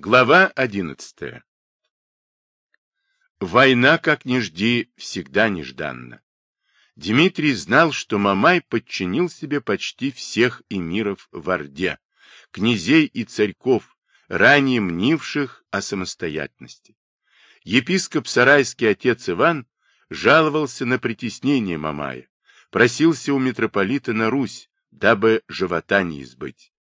Глава одиннадцатая. Война, как ни жди, всегда нежданна. Дмитрий знал, что Мамай подчинил себе почти всех эмиров в Орде, князей и царьков, ранее мнивших о самостоятельности. Епископ Сарайский отец Иван жаловался на притеснение Мамая, просился у митрополита на Русь, дабы живота не избыть.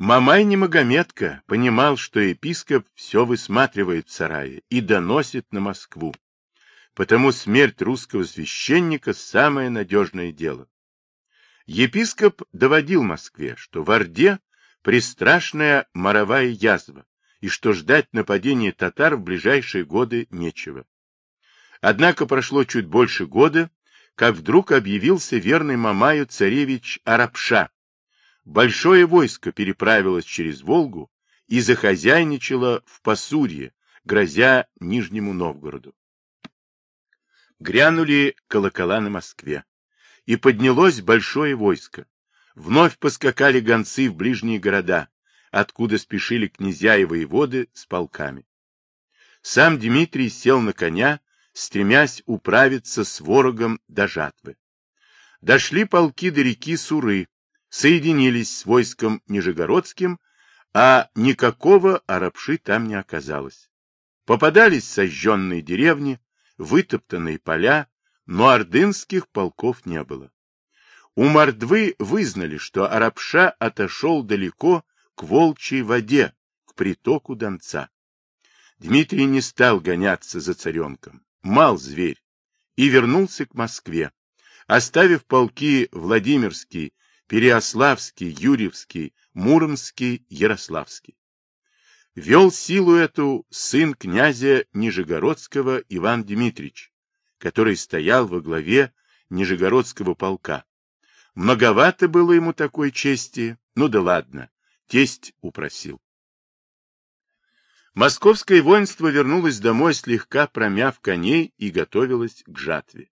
Мамай не Магометка понимал, что епископ все высматривает в сарае и доносит на Москву. Потому смерть русского священника – самое надежное дело. Епископ доводил Москве, что в Орде пристрашная моровая язва, и что ждать нападения татар в ближайшие годы нечего. Однако прошло чуть больше года, как вдруг объявился верный Мамаю царевич Арапша, большое войско переправилось через Волгу и захозяйничало в Пасурье, грозя Нижнему Новгороду. Грянули колокола на Москве, и поднялось большое войско. Вновь поскакали гонцы в ближние города, откуда спешили князья и воеводы с полками. Сам Дмитрий сел на коня, стремясь управиться с ворогом до жатвы. Дошли полки до реки Суры, соединились с войском Нижегородским, а никакого арабши там не оказалось. Попадались сожженные деревни, вытоптанные поля, но ордынских полков не было. У Мордвы вызнали, что арабша отошел далеко к волчьей воде, к притоку Донца. Дмитрий не стал гоняться за царенком, мал зверь, и вернулся к Москве, оставив полки Владимирский Переославский, Юрьевский, Муромский, Ярославский. Вел силу эту сын князя Нижегородского Иван Дмитрич, который стоял во главе Нижегородского полка. Многовато было ему такой чести, ну да ладно, тесть упросил. Московское воинство вернулось домой, слегка промяв коней и готовилось к жатве.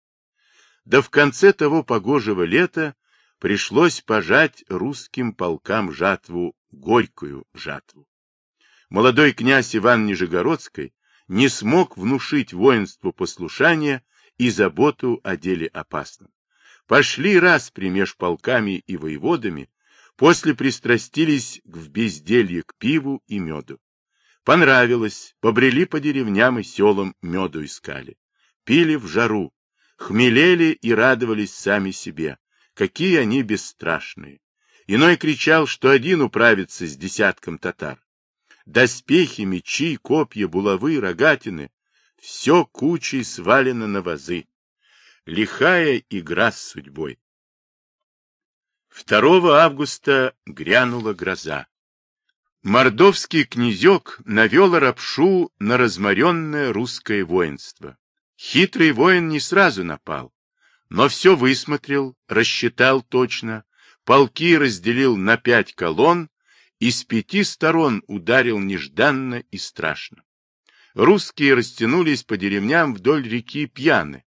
Да в конце того погожего лета пришлось пожать русским полкам жатву, горькую жатву. Молодой князь Иван Нижегородский не смог внушить воинству послушания и заботу о деле опасном. Пошли раз примеж полками и воеводами, после пристрастились в безделье к пиву и меду. Понравилось, побрели по деревням и селам, меду искали. Пили в жару, хмелели и радовались сами себе, Какие они бесстрашные! Иной кричал, что один управится с десятком татар. Доспехи, мечи, копья, булавы, рогатины — все кучей свалено на вазы. Лихая игра с судьбой. 2 августа грянула гроза. Мордовский князек навел рапшу на разморенное русское воинство. Хитрый воин не сразу напал, но все высмотрел, рассчитал точно, полки разделил на пять колонн и с пяти сторон ударил нежданно и страшно. Русские растянулись по деревням вдоль реки пьяны,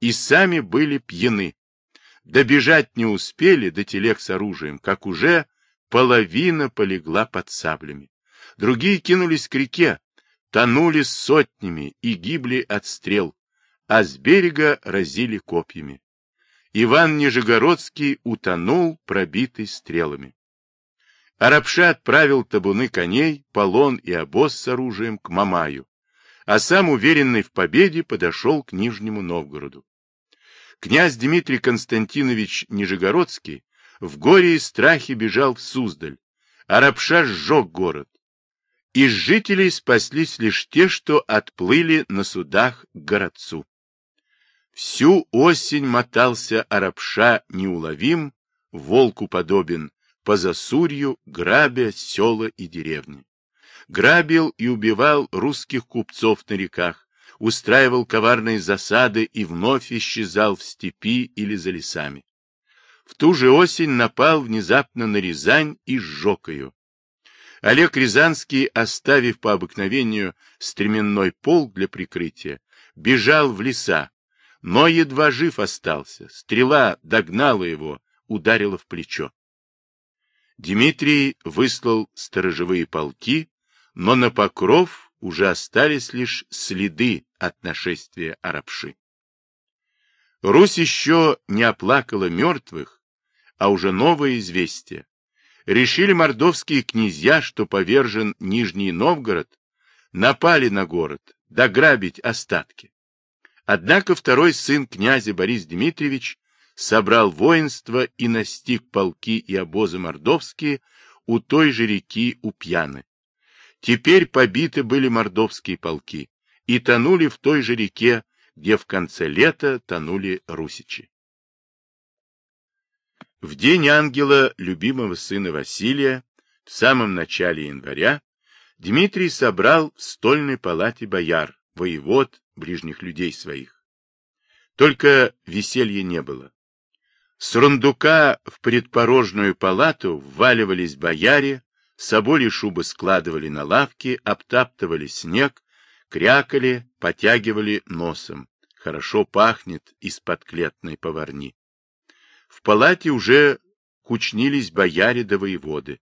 и сами были пьяны. Добежать не успели до телег с оружием, как уже половина полегла под саблями. Другие кинулись к реке, тонули сотнями и гибли от стрел, а с берега разили копьями. Иван Нижегородский утонул, пробитый стрелами. Арабша отправил табуны коней, полон и обоз с оружием к Мамаю, а сам, уверенный в победе, подошел к Нижнему Новгороду. Князь Дмитрий Константинович Нижегородский в горе и страхе бежал в Суздаль, Арабша сжег город. Из жителей спаслись лишь те, что отплыли на судах к городцу. Всю осень мотался арабша неуловим, волку подобен, по засурью, грабя села и деревни. Грабил и убивал русских купцов на реках, устраивал коварные засады и вновь исчезал в степи или за лесами. В ту же осень напал внезапно на Рязань и сжег ее. Олег Рязанский, оставив по обыкновению стременной полк для прикрытия, бежал в леса, но едва жив остался. Стрела догнала его, ударила в плечо. Дмитрий выслал сторожевые полки, но на покров уже остались лишь следы от нашествия арабши. Русь еще не оплакала мертвых, а уже новое известие. Решили мордовские князья, что повержен Нижний Новгород, напали на город, дограбить остатки. Однако второй сын князя Борис Дмитриевич собрал воинство и настиг полки и обозы мордовские у той же реки Упьяны. Теперь побиты были мордовские полки и тонули в той же реке, где в конце лета тонули русичи. В день ангела любимого сына Василия, в самом начале января, Дмитрий собрал в стольной палате бояр, воевод, ближних людей своих. Только веселья не было. С рундука в предпорожную палату вваливались бояре, соболи шубы складывали на лавки, обтаптывали снег, крякали, потягивали носом. Хорошо пахнет из-под клетной поварни. В палате уже кучнились бояре да воеводы.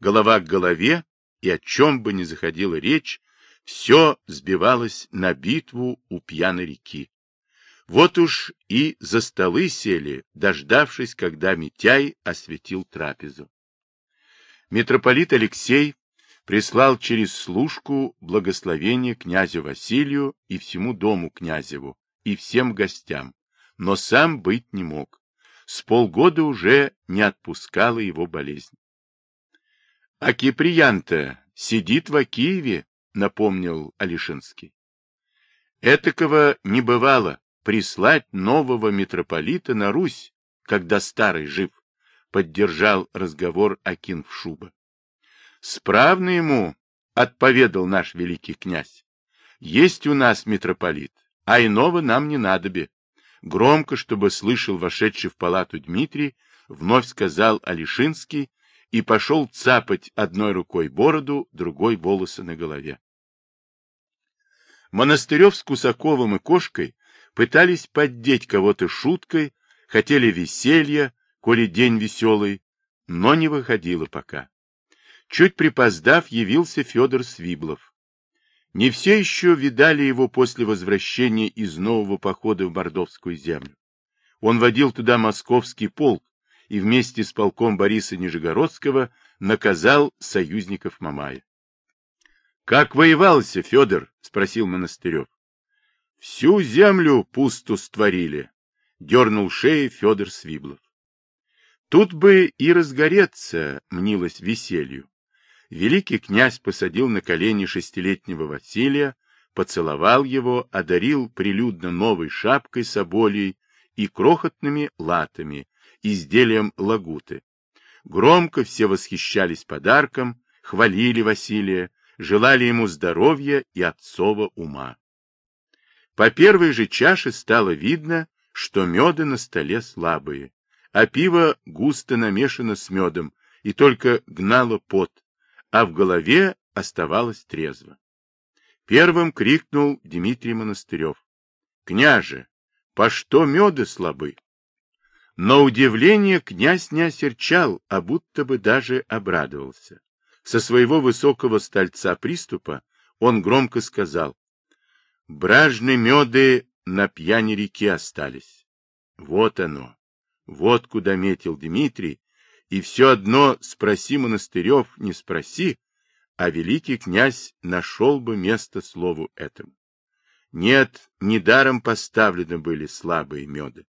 Голова к голове, и о чем бы ни заходила речь, все сбивалось на битву у пьяной реки. Вот уж и за столы сели, дождавшись, когда Митяй осветил трапезу. Митрополит Алексей прислал через служку благословение князю Василию и всему дому князеву, и всем гостям, но сам быть не мог. С полгода уже не отпускала его болезнь. — А Киприян-то сидит в Киеве, — напомнил Алишинский. Этакого не бывало прислать нового митрополита на Русь, когда старый жив, поддержал разговор Акин в шуба. Справно ему отповедал наш великий князь. Есть у нас митрополит, а иного нам не надобе. Громко, чтобы слышал вошедший в палату Дмитрий, вновь сказал Алишинский и пошел цапать одной рукой бороду, другой волосы на голове. Монастырев с Кусаковым и Кошкой пытались поддеть кого-то шуткой, хотели веселья, коли день веселый, но не выходило пока. Чуть припоздав, явился Федор Свиблов. Не все еще видали его после возвращения из нового похода в Мордовскую землю. Он водил туда московский полк и вместе с полком Бориса Нижегородского наказал союзников Мамая. — Как воевался, Федор? — спросил Монастырев. Всю землю пусту створили, — дернул шеи Федор Свиблов. Тут бы и разгореться, мнилось веселью. Великий князь посадил на колени шестилетнего Василия, поцеловал его, одарил прилюдно новой шапкой соболей и крохотными латами, изделием лагуты. Громко все восхищались подарком, хвалили Василия, желали ему здоровья и отцова ума. По первой же чаше стало видно, что меды на столе слабые, а пиво густо намешано с медом и только гнало пот, а в голове оставалось трезво. Первым крикнул Дмитрий Монастырев. — Княже, по что меды слабы? Но удивление князь не осерчал, а будто бы даже обрадовался. Со своего высокого стольца приступа он громко сказал Бражны меды на пьяни реки остались. Вот оно. Вот куда метил Дмитрий. И все одно спроси монастырев, не спроси, а великий князь нашел бы место слову этому. Нет, недаром поставлены были слабые меды.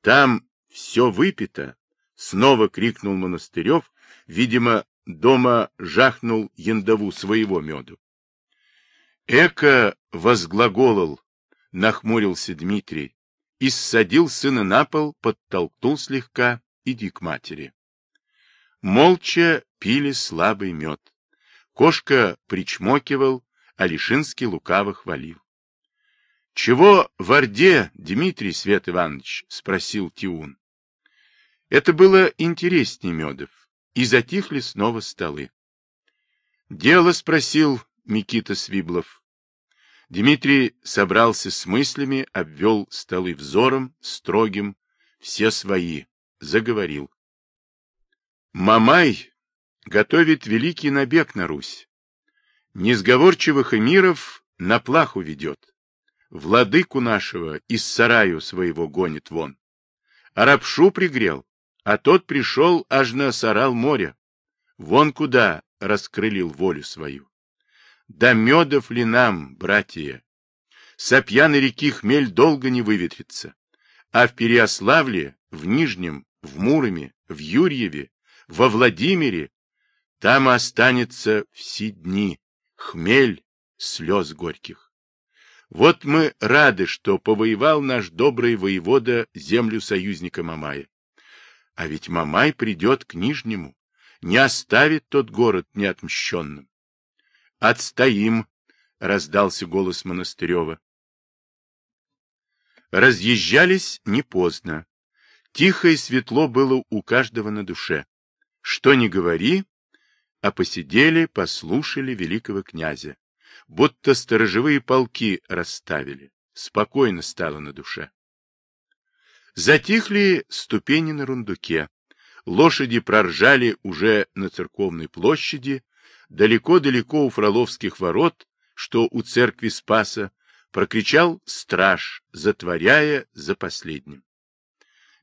Там все выпито, снова крикнул монастырев, видимо, дома жахнул яндову своего меду. Эко возглаголал, нахмурился Дмитрий и ссадил сына на пол, подтолкнул слегка, иди к матери. Молча пили слабый мед. Кошка причмокивал, а Лишинский лукаво хвалил. — Чего в Орде, Дмитрий Свет Иванович? — спросил Тиун. Это было интереснее медов, и затихли снова столы. — Дело спросил Микита Свиблов. Дмитрий собрался с мыслями, обвел столы взором, строгим, все свои, заговорил. Мамай готовит великий набег на Русь. Несговорчивых эмиров на плаху ведет. Владыку нашего из сараю своего гонит вон. Арабшу пригрел, а тот пришел аж на сарал моря. Вон куда раскрылил волю свою. Да медов ли нам, братья? С пьяной реки хмель долго не выветрится, а в Переославле, в Нижнем, в Муроме, в Юрьеве, во Владимире, там останется все дни хмель слез горьких. Вот мы рады, что повоевал наш добрый воевода землю союзника Мамая. А ведь Мамай придет к Нижнему, не оставит тот город неотмщенным. «Отстоим!» — раздался голос Монастырева. Разъезжались не поздно. Тихо и светло было у каждого на душе. Что ни говори, а посидели, послушали великого князя. Будто сторожевые полки расставили. Спокойно стало на душе. Затихли ступени на рундуке. Лошади проржали уже на церковной площади, далеко-далеко у Фроловских ворот, что у церкви Спаса, прокричал страж, затворяя за последним.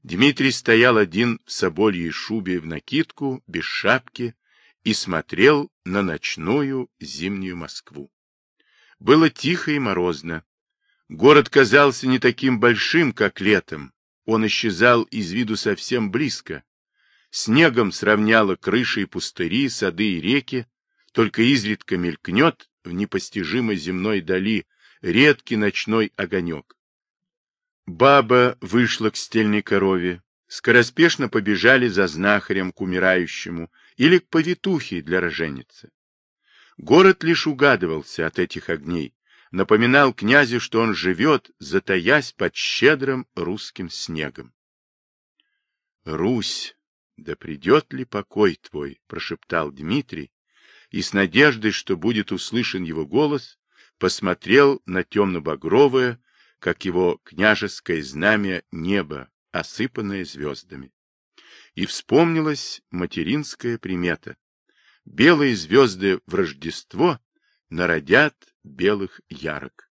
Дмитрий стоял один в собольей шубе в накидку, без шапки, и смотрел на ночную зимнюю Москву. Было тихо и морозно. Город казался не таким большим, как летом. Он исчезал из виду совсем близко. Снегом сравняло крыши и пустыри, сады и реки, только изредка мелькнет в непостижимой земной дали редкий ночной огонек. Баба вышла к стельной корове, скороспешно побежали за знахарем к умирающему или к повитухе для роженицы. Город лишь угадывался от этих огней, напоминал князю, что он живет, затаясь под щедрым русским снегом. «Русь, да придет ли покой твой?» — прошептал Дмитрий, и с надеждой, что будет услышан его голос, посмотрел на темно-багровое, как его княжеское знамя небо, осыпанное звездами. И вспомнилась материнская примета. Белые звезды в Рождество народят белых ярок.